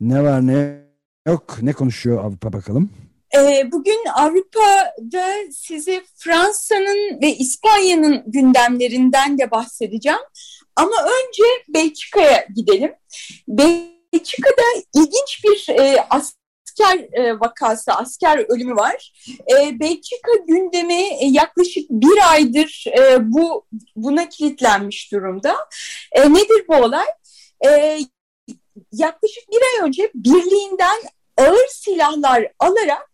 Ne var ne yok, ne konuşuyor Avrupa bakalım? Ee, bugün Avrupa'da size Fransa'nın ve İspanya'nın gündemlerinden de bahsedeceğim. Ama önce Belçika'ya gidelim. Belçika'da ilginç bir e, asker e, vakası, asker ölümü var. E, Belçika gündemi yaklaşık bir aydır bu buna kilitlenmiş durumda. Nedir bu olay? Yaklaşık bir ay önce birliğinden ağır silahlar alarak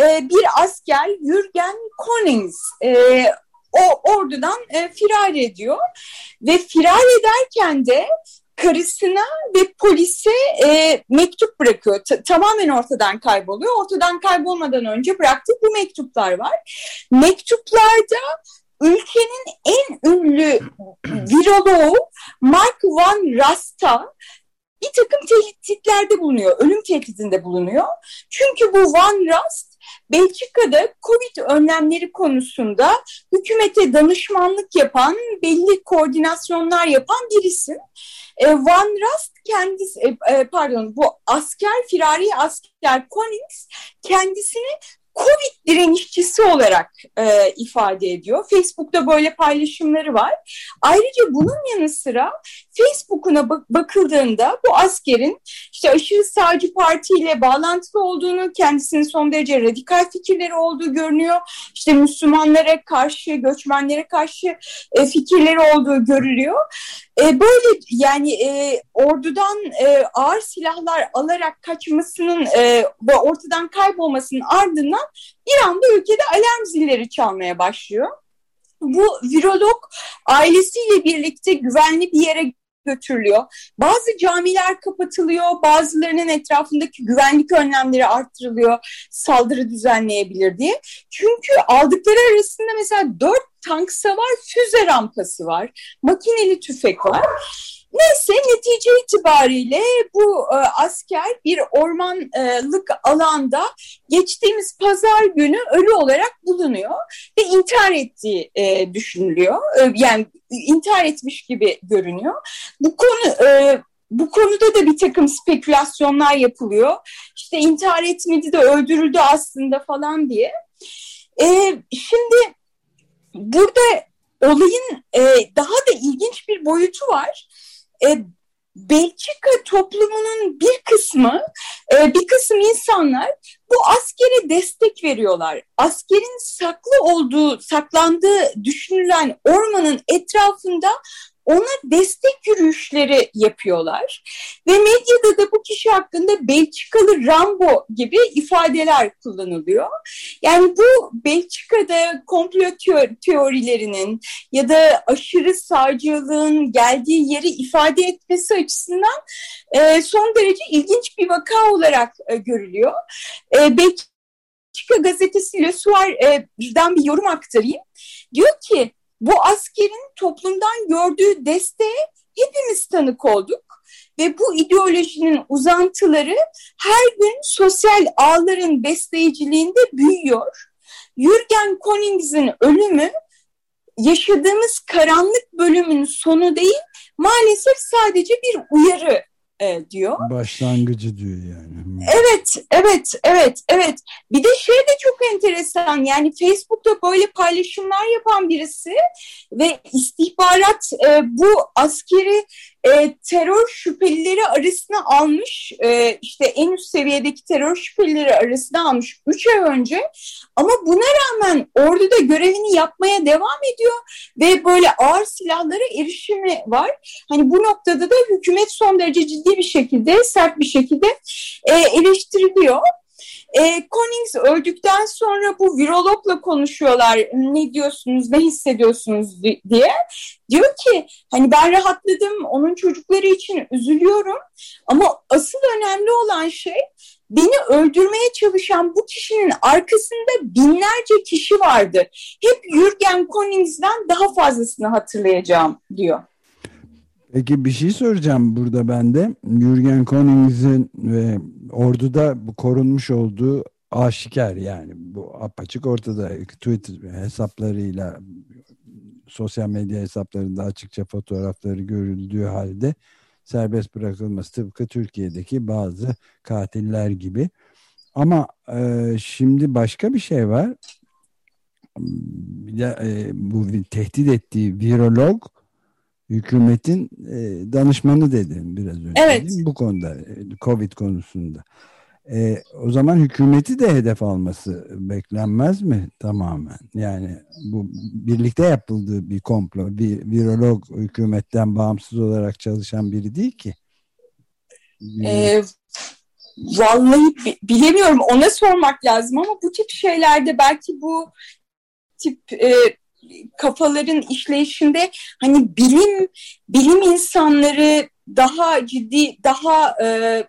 e, bir asker Jürgen Konings e, o ordudan e, firar ediyor ve firar ederken de karısına ve polise e, mektup bırakıyor. T tamamen ortadan kayboluyor. Ortadan kaybolmadan önce bıraktığı bu mektuplar var. Mektuplarda ülkenin en ünlü viroloğu Mark Van Rasta bir takım tehditlerde bulunuyor, ölüm tehdidinde bulunuyor. Çünkü bu Van Rast Belçika'da Covid önlemleri konusunda hükümete danışmanlık yapan, belli koordinasyonlar yapan birisi. E, Van Rast kendisi, e, e, pardon bu asker, firari asker Collins kendisini Covid direnişçisi olarak e, ifade ediyor. Facebook'ta böyle paylaşımları var. Ayrıca bunun yanı sıra Facebook'una bak bakıldığında bu askerin işte aşırı sağcı partiyle bağlantılı olduğunu, kendisinin son derece radikal fikirleri olduğu görünüyor. İşte Müslümanlara karşı, göçmenlere karşı e, fikirleri olduğu görülüyor. E, böyle yani e, ordudan e, ağır silahlar alarak kaçmasının e, ve ortadan kaybolmasının ardından bir anda ülkede alarm zilleri çalmaya başlıyor. Bu virolog ailesiyle birlikte güvenli bir yere götürülüyor. Bazı camiler kapatılıyor, bazılarının etrafındaki güvenlik önlemleri arttırılıyor, saldırı düzenleyebilir diye. Çünkü aldıkları arasında mesela dört tank savar füze rampası var, makineli tüfek var. Neyse netice itibariyle bu e, asker bir ormanlık alanda geçtiğimiz pazar günü ölü olarak bulunuyor ve intihar ettiği e, düşünülüyor. E, yani intihar etmiş gibi görünüyor. Bu konu e, bu konuda da bir takım spekülasyonlar yapılıyor. İşte intihar etmedi de öldürüldü aslında falan diye. E, şimdi burada olayın e, daha da ilginç bir boyutu var e, Belçika toplumunun bir kısmı, e, bir kısım insanlar bu askere destek veriyorlar. Askerin saklı olduğu, saklandığı düşünülen ormanın etrafında ona destek yürüyüşleri yapıyorlar. Ve medyada da bu kişi hakkında Belçikalı Rambo gibi ifadeler kullanılıyor. Yani bu Belçika'da komplo teorilerinin ya da aşırı sağcılığın geldiği yeri ifade etmesi açısından e, son derece ilginç bir vaka olarak e, görülüyor. E, Belçika gazetesi Le Soir'dan bir yorum aktarayım. Diyor ki bu askerin toplumdan gördüğü desteğe hepimiz tanık olduk ve bu ideolojinin uzantıları her gün sosyal ağların besleyiciliğinde büyüyor. Jürgen Konings'in ölümü yaşadığımız karanlık bölümün sonu değil, maalesef sadece bir uyarı e, diyor. Başlangıcı diyor yani. Evet, evet, evet, evet. Bir de şey de çok enteresan. Yani Facebook'ta böyle paylaşımlar yapan birisi ve istihbarat e, bu askeri e, terör şüphelileri arasına almış. E, işte en üst seviyedeki terör şüphelileri arasına almış 3 ay önce. Ama buna rağmen orduda görevini yapmaya devam ediyor ve böyle ağır silahlara erişimi var. Hani bu noktada da hükümet son derece ciddi bir şekilde, sert bir şekilde e, eleştiriliyor. E, Collins öldükten sonra bu virologla konuşuyorlar. Ne diyorsunuz, ne hissediyorsunuz diye. Diyor ki hani ben rahatladım, onun çocukları için üzülüyorum. Ama asıl önemli olan şey beni öldürmeye çalışan bu kişinin arkasında binlerce kişi vardı. Hep Jürgen Collins'den daha fazlasını hatırlayacağım diyor. Peki bir şey soracağım burada ben de. Jürgen Konings'in ve orduda korunmuş olduğu aşikar yani bu apaçık ortada Twitter hesaplarıyla sosyal medya hesaplarında açıkça fotoğrafları görüldüğü halde serbest bırakılması tıpkı Türkiye'deki bazı katiller gibi. Ama e, şimdi başka bir şey var. Bir de e, bu tehdit ettiği virolog hükümetin e, danışmanı dedim biraz önce. Evet. Bu konuda e, Covid konusunda. E, o zaman hükümeti de hedef alması beklenmez mi tamamen? Yani bu birlikte yapıldığı bir komplo. Bir virolog hükümetten bağımsız olarak çalışan biri değil ki. E, vallahi bilemiyorum ona sormak lazım ama bu tip şeylerde belki bu tip e, kafaların işleyişinde hani bilim bilim insanları daha ciddi daha e,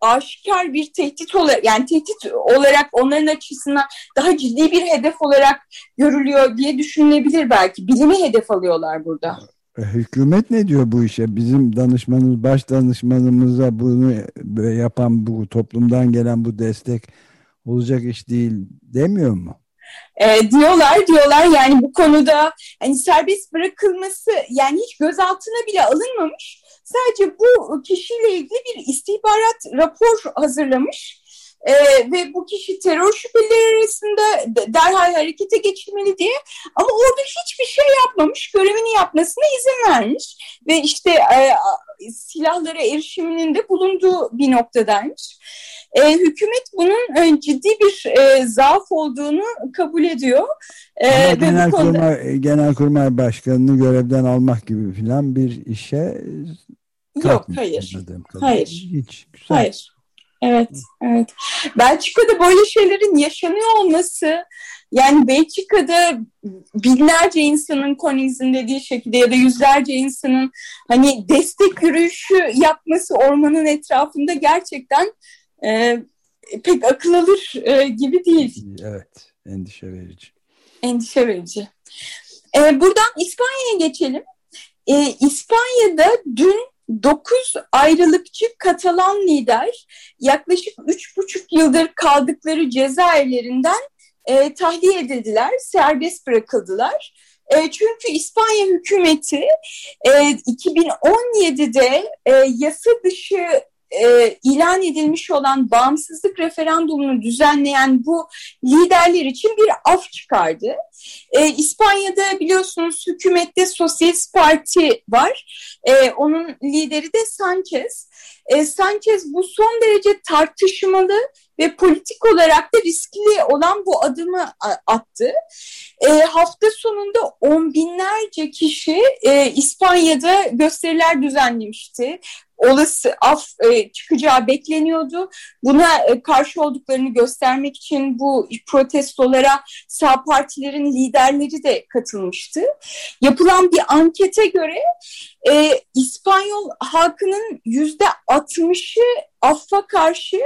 aşikar bir tehdit olarak yani tehdit olarak onların açısından daha ciddi bir hedef olarak görülüyor diye düşünülebilir belki. Bilimi hedef alıyorlar burada. E, hükümet ne diyor bu işe? Bizim danışmanımız, baş danışmanımıza bunu yapan bu toplumdan gelen bu destek olacak iş değil demiyor mu? E, diyorlar diyorlar yani bu konuda hani serbest bırakılması yani hiç gözaltına bile alınmamış. Sadece bu kişiyle ilgili bir istihbarat rapor hazırlamış. Ee, ve bu kişi terör şüphelileri arasında derhal harekete geçilmeli diye ama orada hiçbir şey yapmamış görevini yapmasına izin vermiş ve işte e, silahlara erişiminin de bulunduğu bir noktadaymış. E, hükümet bunun e, ciddi bir e, zaaf olduğunu kabul ediyor. E, Ama Genelkurmay, konuda... Genelkurmay Başkanı'nı görevden almak gibi filan bir işe Yok hayır. Hayır. Hiç. Güzel. Hayır. Evet, evet. Belçika'da böyle şeylerin yaşanıyor olması yani Belçika'da binlerce insanın Konings'in dediği şekilde ya da yüzlerce insanın hani destek yürüyüşü yapması ormanın etrafında gerçekten e, pek akıl alır e, gibi değil. Evet, endişe verici. Endişe verici. E, buradan İspanya'ya geçelim. E, İspanya'da dün 9 ayrılıkçı Katalan lider yaklaşık 3,5 yıldır kaldıkları cezaevlerinden e, tahliye edildiler, serbest bırakıldılar. E, çünkü İspanya hükümeti e, 2017'de e, yasa dışı e, ilan edilmiş olan bağımsızlık referandumunu düzenleyen bu liderler için bir af çıkardı. E, İspanya'da biliyorsunuz hükümette Sosyalist Parti var. E, onun lideri de Sanchez. E, Sanchez bu son derece tartışmalı ve politik olarak da riskli olan bu adımı attı. E, hafta sonunda on binlerce kişi e, İspanya'da gösteriler düzenlemişti olası af e, çıkacağı bekleniyordu. Buna e, karşı olduklarını göstermek için bu protestolara sağ partilerin liderleri de katılmıştı. Yapılan bir ankete göre e, İspanyol halkının yüzde 60'ı affa karşı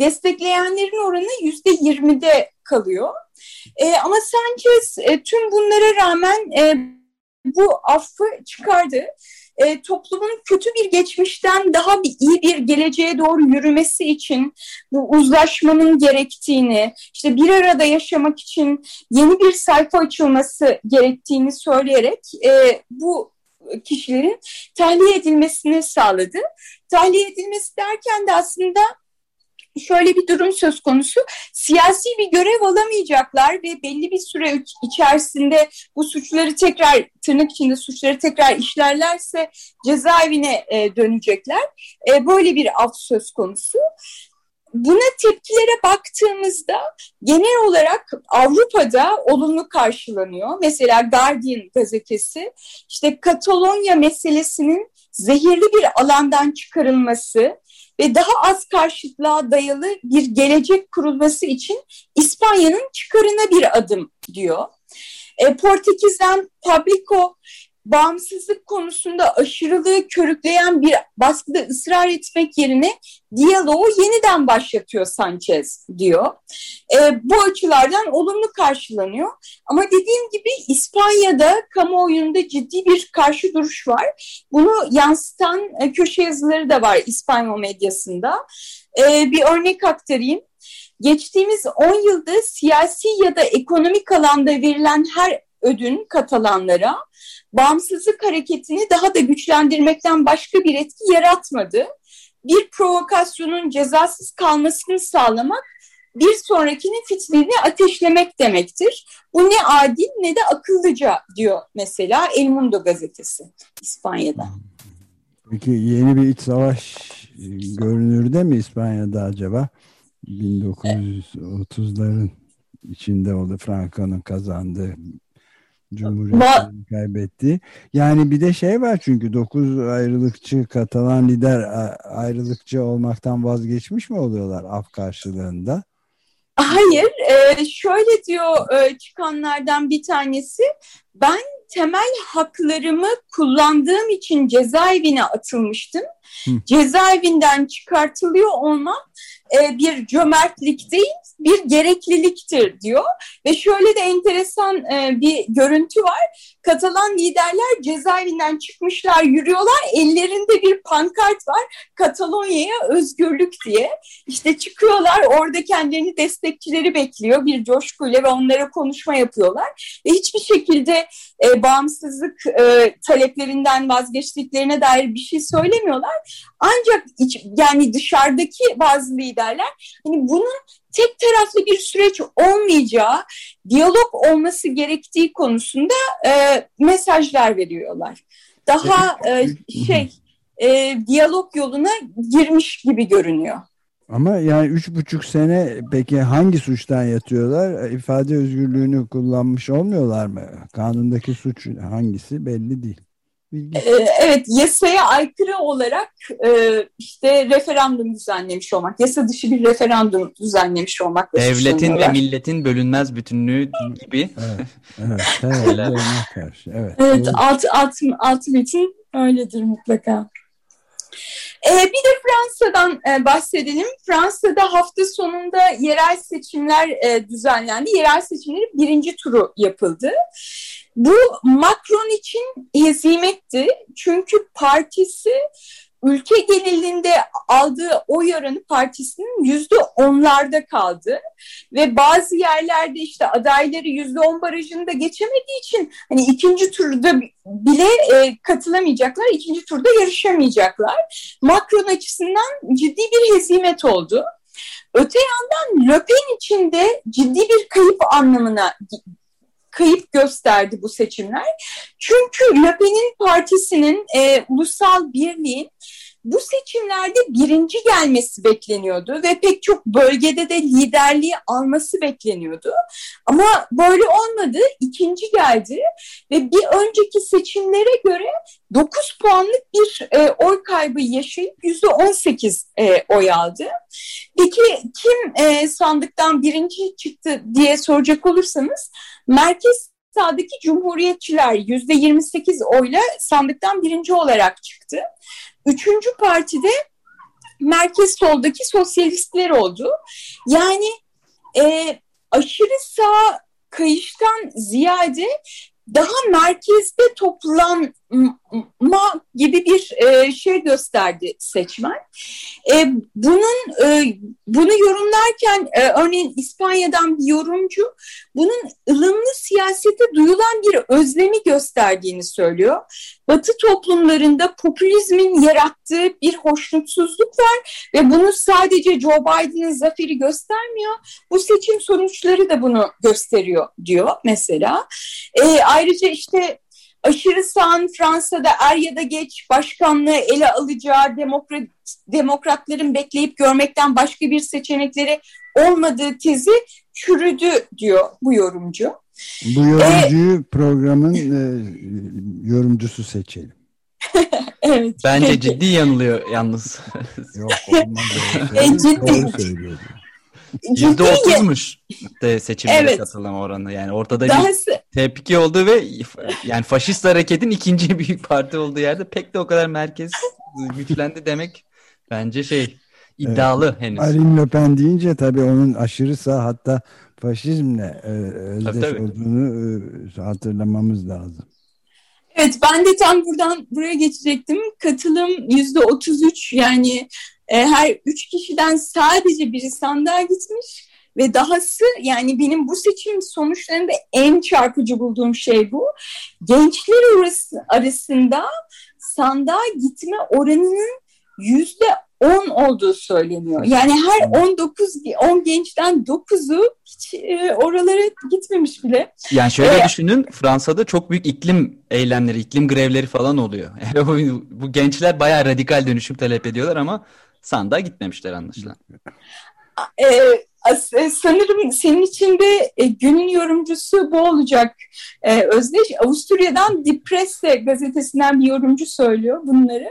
destekleyenlerin oranı yüzde 20'de kalıyor. E, ama Sanchez e, tüm bunlara rağmen e, bu affı çıkardı e, toplumun kötü bir geçmişten daha bir iyi bir geleceğe doğru yürümesi için bu uzlaşmanın gerektiğini, işte bir arada yaşamak için yeni bir sayfa açılması gerektiğini söyleyerek e, bu kişilerin tahliye edilmesini sağladı. Tahliye edilmesi derken de aslında şöyle bir durum söz konusu. Siyasi bir görev alamayacaklar ve belli bir süre içerisinde bu suçları tekrar tırnak içinde suçları tekrar işlerlerse cezaevine e, dönecekler. E, böyle bir af söz konusu. Buna tepkilere baktığımızda genel olarak Avrupa'da olumlu karşılanıyor. Mesela Guardian gazetesi işte Katalonya meselesinin zehirli bir alandan çıkarılması ve daha az karşıtlığa dayalı bir gelecek kurulması için İspanya'nın çıkarına bir adım diyor. E, Portekiz'den Pablico bağımsızlık konusunda aşırılığı körükleyen bir baskıda ısrar etmek yerine diyaloğu yeniden başlatıyor Sanchez diyor. E, bu açılardan olumlu karşılanıyor. Ama dediğim gibi İspanya'da kamuoyunda ciddi bir karşı duruş var. Bunu yansıtan e, köşe yazıları da var İspanyol medyasında. E, bir örnek aktarayım. Geçtiğimiz 10 yılda siyasi ya da ekonomik alanda verilen her ödün Katalanlara bağımsızlık hareketini daha da güçlendirmekten başka bir etki yaratmadı. Bir provokasyonun cezasız kalmasını sağlamak bir sonrakinin fitilini ateşlemek demektir. Bu ne adil ne de akıllıca diyor mesela El Mundo gazetesi İspanya'da. Peki yeni bir iç savaş e, görünürde mi İspanya'da acaba? 1930'ların içinde oldu Franco'nun kazandığı Cumhuriyet'ini kaybetti. Yani bir de şey var çünkü 9 ayrılıkçı Katalan lider ayrılıkçı olmaktan vazgeçmiş mi oluyorlar af karşılığında? Hayır, e, şöyle diyor e, çıkanlardan bir tanesi, ben temel haklarımı kullandığım için cezaevine atılmıştım. Hı. Cezaevinden çıkartılıyor olmam e, bir cömertlik değil, bir gerekliliktir diyor. Ve şöyle de enteresan e, bir görüntü var. Katalan liderler cezaevinden çıkmışlar, yürüyorlar. Ellerinde bir pankart var. Katalonya'ya özgürlük diye. İşte çıkıyorlar, orada kendilerini destekçileri bekliyor bir coşkuyla ve onlara konuşma yapıyorlar. Ve hiçbir şekilde e, bağımsızlık e, taleplerinden vazgeçtiklerine dair bir şey söylemiyorlar. Ancak iç, yani dışarıdaki bazı liderler hani bunun tek taraflı bir süreç olmayacağı, diyalog olması gerektiği konusunda e, mesajlar veriyorlar. Daha e, şey e, diyalog yoluna girmiş gibi görünüyor. Ama yani üç buçuk sene peki hangi suçtan yatıyorlar? İfade özgürlüğünü kullanmış olmuyorlar mı? Kanundaki suç hangisi belli değil. Ee, evet, yasaya aykırı olarak e, işte referandum düzenlemiş olmak, yasa dışı bir referandum düzenlemiş olmak. Devletin ve milletin bölünmez bütünlüğü gibi. Evet, evet, evet, karşı, evet. evet alt, alt, alt metin öyledir mutlaka. Ee, bir de Fransa'dan e, bahsedelim. Fransa'da hafta sonunda yerel seçimler e, düzenlendi. Yerel seçimlerin birinci turu yapıldı. Bu Macron için hezimetti. Çünkü partisi ülke genelinde aldığı oy oranı partisinin yüzde onlarda kaldı ve bazı yerlerde işte adayları yüzde on barajını da geçemediği için hani ikinci turda bile e, katılamayacaklar, ikinci turda yarışamayacaklar. Macron açısından ciddi bir hezimet oldu. Öte yandan Le Pen için de ciddi bir kayıp anlamına kayıp gösterdi bu seçimler. Çünkü Le Pen'in partisinin e, ulusal birliğin bu seçimlerde birinci gelmesi bekleniyordu ve pek çok bölgede de liderliği alması bekleniyordu. Ama böyle olmadı. İkinci geldi ve bir önceki seçimlere göre 9 puanlık bir e, oy kaybı yaşayıp %18 e, oy aldı. Peki kim e, sandıktan birinci çıktı diye soracak olursanız merkez sağdaki cumhuriyetçiler %28 oyla sandıktan birinci olarak çıktı. Üçüncü partide merkez soldaki sosyalistler oldu. Yani e, aşırı sağ kayıştan ziyade daha merkezde toplanma gibi bir e, şey gösterdi seçmen. E, bunun e, bunu yorumlarken e, örneğin İspanya'dan bir yorumcu bunun ılımlı siyasete duyulan bir özlemi gösterdiğini söylüyor. Batı toplumlarında popülizmin yarattığı bir hoşnutsuzluk var ve bunu sadece Joe Biden'ın zaferi göstermiyor. Bu seçim sonuçları da bunu gösteriyor diyor mesela. E, ayrıca işte aşırı sağın Fransa'da er ya da geç başkanlığı ele alacağı demokrat, demokratların bekleyip görmekten başka bir seçenekleri olmadığı tezi çürüdü diyor bu yorumcu. Bu yorumcuyu ee, programın e, yorumcusu seçelim. evet. Bence peki. ciddi yanılıyor yalnız. Yok olmaz. E, ciddi. Doğru söylüyor. Yüzde otuzmuş de seçimlere evet. katılım oranı. Yani ortada Daha bir tepki oldu ve yani faşist hareketin ikinci büyük parti olduğu yerde pek de o kadar merkez güçlendi demek bence şey iddialı evet. henüz. Marine Le Pen deyince tabii onun aşırı sağ hatta faşizmle e, özdeş tabii, tabii. olduğunu e, hatırlamamız lazım. Evet ben de tam buradan buraya geçecektim. Katılım yüzde otuz üç yani e, her üç kişiden sadece biri sandığa gitmiş ve dahası yani benim bu seçim sonuçlarında en çarpıcı bulduğum şey bu. Gençler arasında sandığa gitme oranının yüzde 10 olduğu söyleniyor. Yani her 19 10 gençten 9'u hiç e, oralara gitmemiş bile. Yani şöyle ee, düşünün Fransa'da çok büyük iklim eylemleri, iklim grevleri falan oluyor. Yani bu, bu gençler bayağı radikal dönüşüm talep ediyorlar ama sandığa gitmemişler anlaşılan. Ee, sanırım senin içinde e, günün yorumcusu bu olacak. Ee, Özdeş Avusturya'dan Die Presse gazetesinden bir yorumcu söylüyor bunları.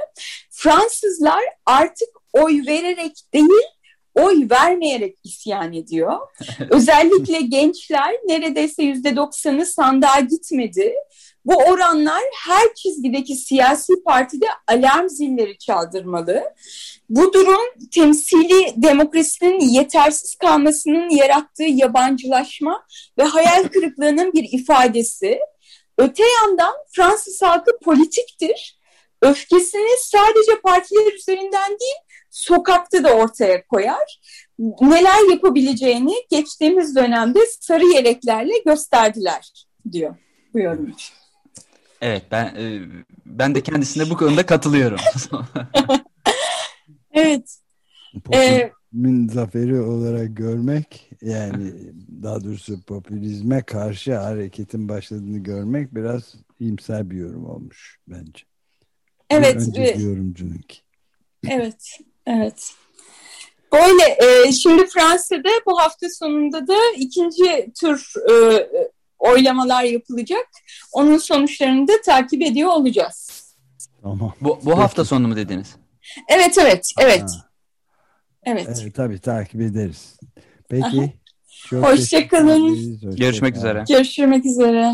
Fransızlar artık oy vererek değil, oy vermeyerek isyan ediyor. Özellikle gençler neredeyse yüzde doksanı sandığa gitmedi. Bu oranlar her çizgideki siyasi partide alarm zilleri çaldırmalı. Bu durum temsili demokrasinin yetersiz kalmasının yarattığı yabancılaşma ve hayal kırıklığının bir ifadesi. Öte yandan Fransız halkı politiktir. Öfkesini sadece partiler üzerinden değil, sokakta da ortaya koyar. Neler yapabileceğini geçtiğimiz dönemde sarı yeleklerle gösterdiler diyor bu yorumcu. Evet ben e, ben de kendisine bu konuda katılıyorum. evet. Popülizmin ee, zaferi olarak görmek yani daha doğrusu popülizme karşı hareketin başladığını görmek biraz iyimser bir yorum olmuş bence. Evet. Önceki yorumcununki. Evet. Evet. Böyle e, şimdi Fransa'da bu hafta sonunda da ikinci tur e, oylamalar yapılacak. Onun sonuçlarını da takip ediyor olacağız. Tamam. Bu, bu hafta sonu mu dediniz? Evet evet evet. Ha. Evet. evet. Tabii takip ederiz. Peki. Hoşçakalın. Hoşça Görüşmek üzere. Görüşmek üzere.